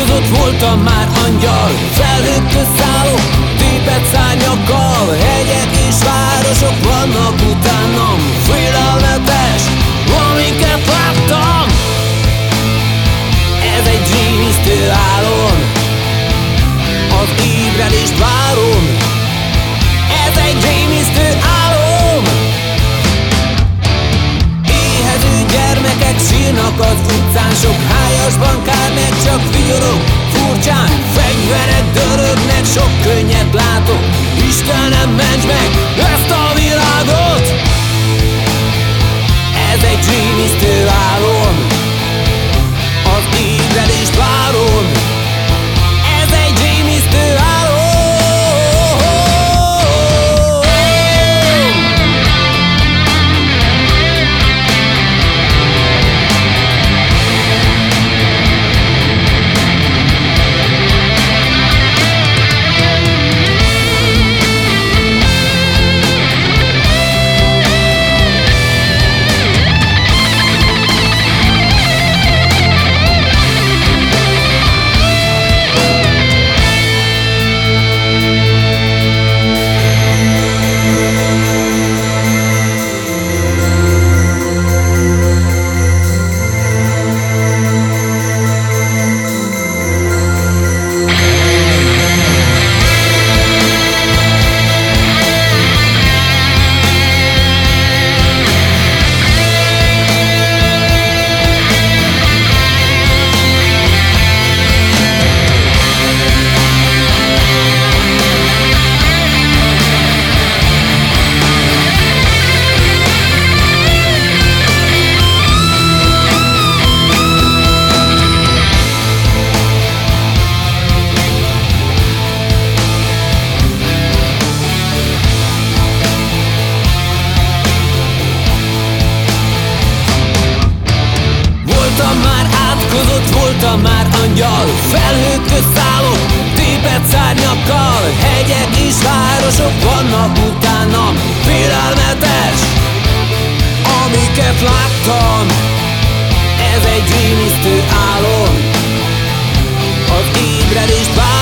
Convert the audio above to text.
Imádkozott voltam már angyal Felhőktől szálló tépet szárnyakkal. Hegyek és városok vannak utánam Félelmetes, amiket láttam. Ez egy rémisztő álom Az ébredést várom. Ez egy rémisztő álom. Éhező gyermekek sírnak az utcán sok ház hájasban kár meg csak vigyorog Furcsán fegyverek dörögnek Sok könnyet látok már átkozott, voltam már angyal. Felhők közt szállok, tépet szárnyakkal. Hegyek és városok vannak utánam Félelmetes, amiket láttam. Ez egy rémisztő álom. Az ébredést várom